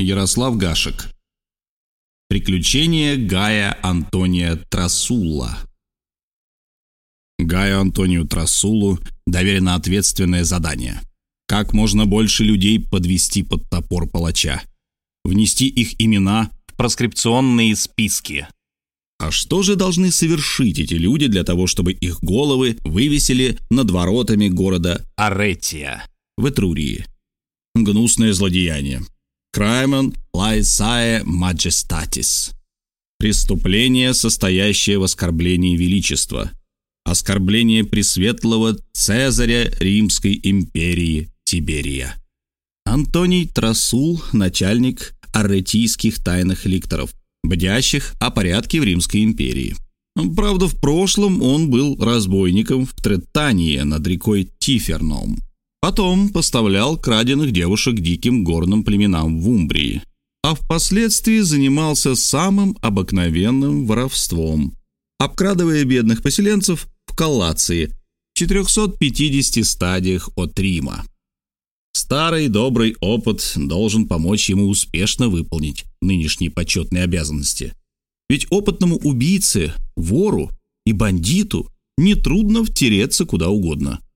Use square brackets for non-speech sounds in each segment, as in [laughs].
Ярослав Гашек. Приключения Гая Антония Трасула. Гаю Антонию Трасулу доверено ответственное задание. Как можно больше людей подвести под топор палача. Внести их имена в проскрипционные списки. А что же должны совершить эти люди для того, чтобы их головы вывесили над воротами города Аретия в Этрурии? Гнусное злодеяние. Краймон лайсае маджестатис. Преступление, состоящее в оскорблении величества. Оскорбление пресветлого Цезаря Римской империи Тиберия. Антоний Трасул, начальник арретийских тайных ликторов, бдящих о порядке в Римской империи. Правда, в прошлом он был разбойником в Третании над рекой Тиферном. Потом поставлял краденных девушек диким горным племенам в Умбрии, а впоследствии занимался самым обыкновенным воровством, обкрадывая бедных поселенцев в Каллации, в 450 стадиях от Рима. Старый добрый опыт должен помочь ему успешно выполнить нынешние почетные обязанности. Ведь опытному убийце, вору и бандиту нетрудно втереться куда угодно –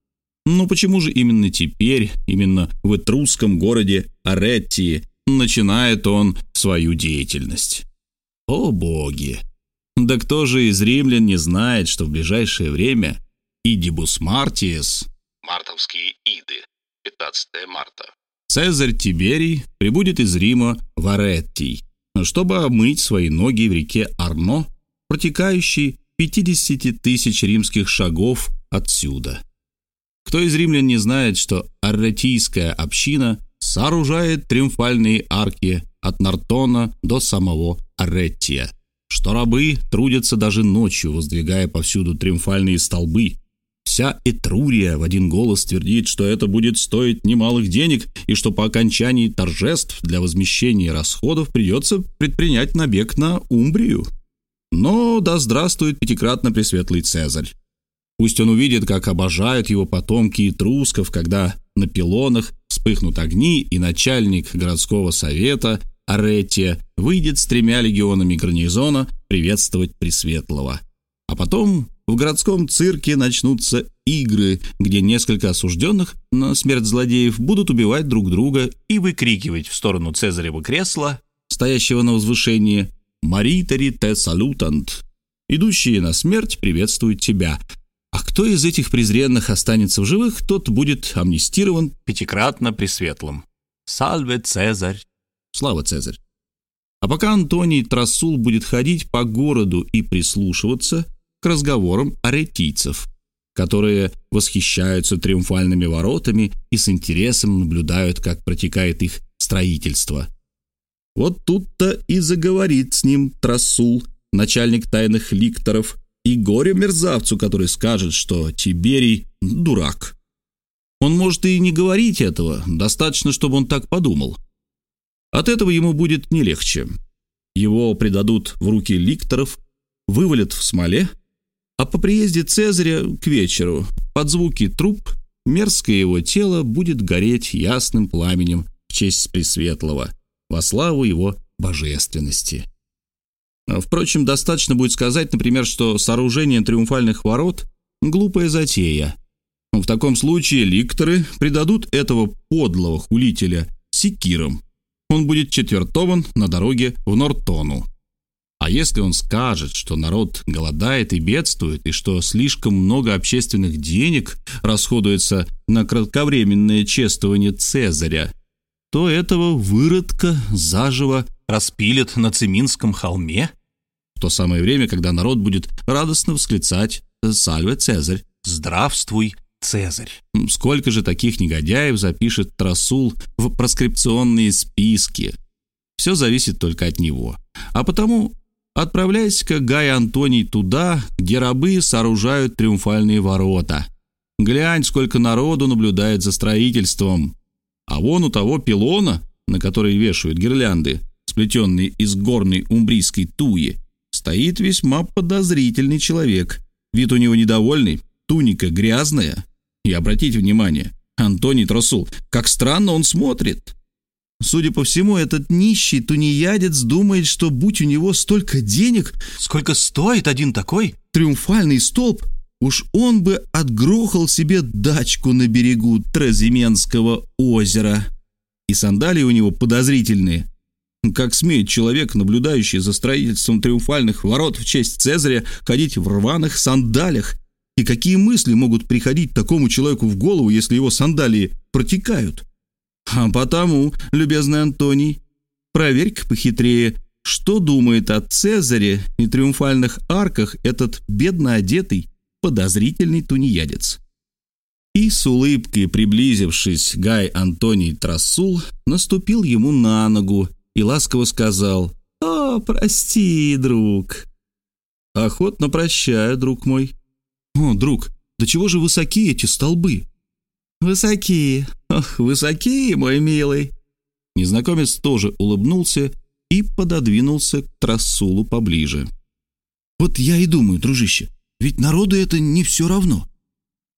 но почему же именно теперь, именно в этрусском городе Ареттии, начинает он свою деятельность? О боги! Да кто же из римлян не знает, что в ближайшее время Идибус Мартиес, мартовские иды, 15 марта, Цезарь Тиберий прибудет из Рима в Ареттий, чтобы омыть свои ноги в реке Арно, протекающей 50 тысяч римских шагов отсюда. Кто из римлян не знает, что арретийская община сооружает триумфальные арки от Нартона до самого Ареттия, что рабы трудятся даже ночью, воздвигая повсюду триумфальные столбы. Вся Этрурия в один голос твердит, что это будет стоить немалых денег и что по окончании торжеств для возмещения расходов придется предпринять набег на Умбрию. Но да здравствует пятикратно пресветлый Цезарь. Пусть он увидит, как обожают его потомки этрусков, когда на пилонах вспыхнут огни, и начальник городского совета Аретия выйдет с тремя легионами гарнизона приветствовать Пресветлого. А потом в городском цирке начнутся игры, где несколько осужденных на смерть злодеев будут убивать друг друга и выкрикивать в сторону Цезарева кресла, стоящего на возвышении «Маритари те салютант», идущие на смерть приветствуют тебя, а кто из этих презренных останется в живых, тот будет амнистирован пятикратно пресветлым. Сальве Цезарь! Слава Цезарь! А пока Антоний Трасул будет ходить по городу и прислушиваться к разговорам аретийцев, которые восхищаются триумфальными воротами и с интересом наблюдают, как протекает их строительство. Вот тут-то и заговорит с ним Трасул, начальник тайных ликторов, и горе-мерзавцу, который скажет, что Тиберий – дурак. Он может и не говорить этого, достаточно, чтобы он так подумал. От этого ему будет не легче. Его предадут в руки ликторов, вывалят в смоле, а по приезде Цезаря к вечеру под звуки труп мерзкое его тело будет гореть ясным пламенем в честь Пресветлого, во славу его божественности. Впрочем, достаточно будет сказать, например, что сооружение триумфальных ворот – глупая затея. В таком случае ликторы предадут этого подлого хулителя секирам. Он будет четвертован на дороге в Нортону. А если он скажет, что народ голодает и бедствует, и что слишком много общественных денег расходуется на кратковременное чествование Цезаря, то этого выродка заживо распилят на Циминском холме? В то самое время, когда народ будет радостно восклицать «Сальве Цезарь! Здравствуй, Цезарь!» Сколько же таких негодяев запишет Трасул в проскрипционные списки? Все зависит только от него. А потому отправляйся-ка, Гай Антоний, туда, где рабы сооружают триумфальные ворота. Глянь, сколько народу наблюдает за строительством. А вон у того пилона, на который вешают гирлянды, сплетенные из горной умбрийской туи, стоит весьма подозрительный человек. Вид у него недовольный, туника грязная. И обратите внимание, Антоний Тросул, как странно он смотрит. Судя по всему, этот нищий тунеядец думает, что будь у него столько денег... Сколько стоит один такой? Триумфальный столб, уж он бы отгрохал себе дачку на берегу Тразименского озера. И сандалии у него подозрительные. Как смеет человек, наблюдающий за строительством триумфальных ворот в честь Цезаря, ходить в рваных сандалях? И какие мысли могут приходить такому человеку в голову, если его сандалии протекают? А потому, любезный Антоний, проверь-ка похитрее, что думает о Цезаре и триумфальных арках этот бедно одетый, подозрительный тунеядец. И с улыбкой приблизившись, Гай Антоний Трасул наступил ему на ногу и ласково сказал «О, прости, друг». «Охотно прощаю, друг мой». «О, друг, до чего же высоки эти столбы?» «Высоки, ох, высоки, мой милый». Незнакомец тоже улыбнулся и пододвинулся к Трасулу поближе. «Вот я и думаю, дружище, ведь народу это не все равно».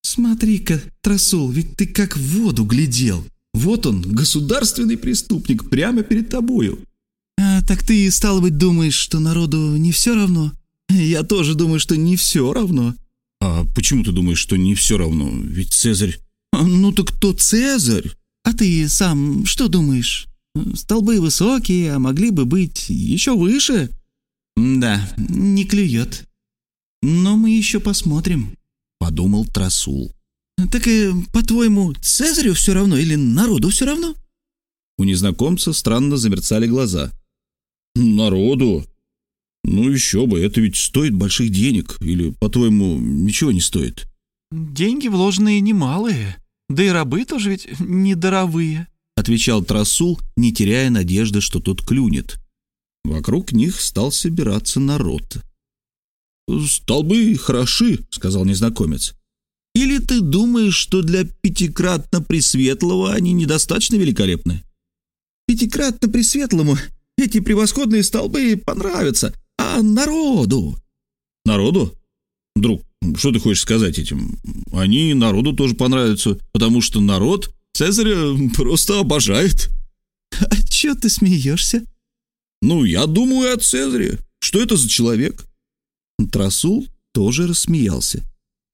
«Смотри-ка, Трасул, ведь ты как в воду глядел. Вот он, государственный преступник, прямо перед тобою». «А, так ты, стало быть, думаешь, что народу не все равно?» «Я тоже думаю, что не все равно». «А почему ты думаешь, что не все равно? Ведь Цезарь...» а, «Ну так кто Цезарь?» «А ты сам что думаешь? Столбы высокие, а могли бы быть еще выше?» «Да, не клюет. Но мы еще посмотрим», — подумал Трасул. «Так, э, по-твоему, Цезарю все равно или народу все равно?» У незнакомца странно замерцали глаза. «Народу? Ну еще бы, это ведь стоит больших денег. Или, по-твоему, ничего не стоит?» «Деньги вложенные немалые, да и рабы тоже ведь недоровые», отвечал Трасул, не теряя надежды, что тот клюнет. Вокруг них стал собираться народ. «Столбы хороши», — сказал незнакомец. «Или ты думаешь, что для пятикратно Пресветлого они недостаточно великолепны?» «Пятикратно Пресветлому эти превосходные столбы понравятся, а народу...» «Народу? Друг, что ты хочешь сказать этим? Они народу тоже понравятся, потому что народ Цезаря просто обожает». «А чё ты смеешься?» «Ну, я думаю о Цезаре. Что это за человек?» Трасул тоже рассмеялся.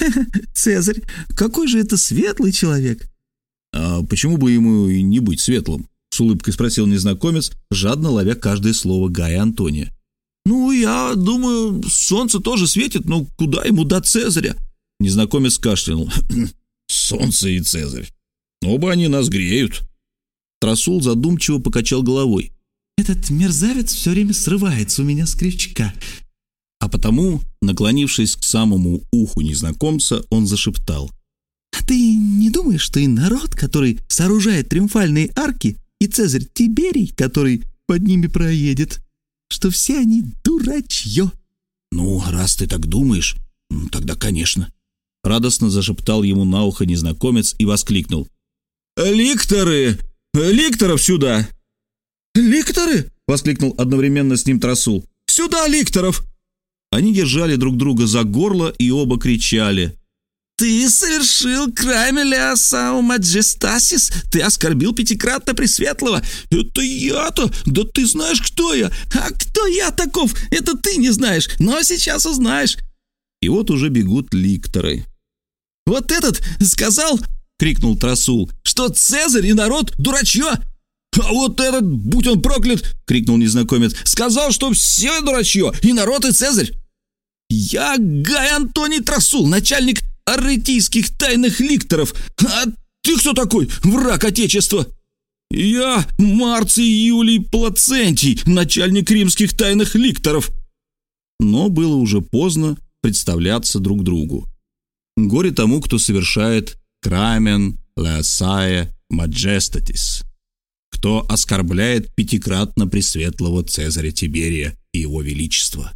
[laughs] «Цезарь, какой же это светлый человек!» «А почему бы ему и не быть светлым?» — с улыбкой спросил незнакомец, жадно ловя каждое слово Гая Антония. «Ну, я думаю, солнце тоже светит, но куда ему до Цезаря?» Незнакомец кашлянул. [clears throat] «Солнце и Цезарь. Оба они нас греют». Трасул задумчиво покачал головой. «Этот мерзавец все время срывается у меня с крючка. А потому, наклонившись к самому уху незнакомца, он зашептал. «А ты не думаешь, что и народ, который сооружает триумфальные арки, и Цезарь Тиберий, который под ними проедет, что все они дурачье?» «Ну, раз ты так думаешь, тогда, конечно». Радостно зашептал ему на ухо незнакомец и воскликнул. «Ликторы! Ликторов сюда!» «Ликторы?» — воскликнул одновременно с ним Трасул. «Сюда, Ликторов!» Они держали друг друга за горло и оба кричали. «Ты совершил крамеля сау маджестасис! Ты оскорбил пятикратно Пресветлого! Это я-то! Да ты знаешь, кто я! А кто я таков? Это ты не знаешь, но сейчас узнаешь!» И вот уже бегут ликторы. «Вот этот сказал, — крикнул Трасул, — что Цезарь и народ дурачье!» «А вот этот, будь он проклят!» — крикнул незнакомец. «Сказал, что все дурачье, и народ, и Цезарь!» «Я Гай Антоний Трасул, начальник арретийских тайных ликторов. А ты кто такой, враг Отечества?» «Я Марций Юлий Плацентий, начальник римских тайных ликторов». Но было уже поздно представляться друг другу. Горе тому, кто совершает крамен леосае маджестатис, кто оскорбляет пятикратно пресветлого Цезаря Тиберия и его величество.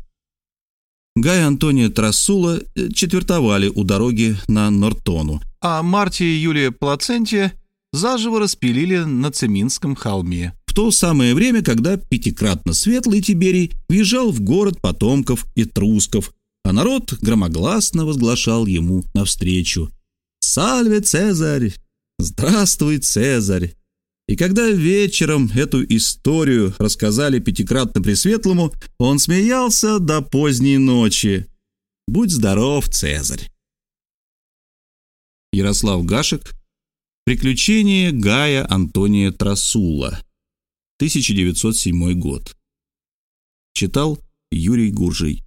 Гай Антония Трассула э, четвертовали у дороги на Нортону, а Мартия и Юлия Плацентия заживо распилили на Цеминском холме. В то самое время, когда пятикратно светлый Тиберий въезжал в город потомков и трусков, а народ громогласно возглашал ему навстречу «Сальве, Цезарь! Здравствуй, Цезарь!» И когда вечером эту историю рассказали пятикратно Пресветлому, он смеялся до поздней ночи. Будь здоров, Цезарь. Ярослав Гашек. Приключения Гая Антония Трасула. 1907 год. Читал Юрий Гуржий.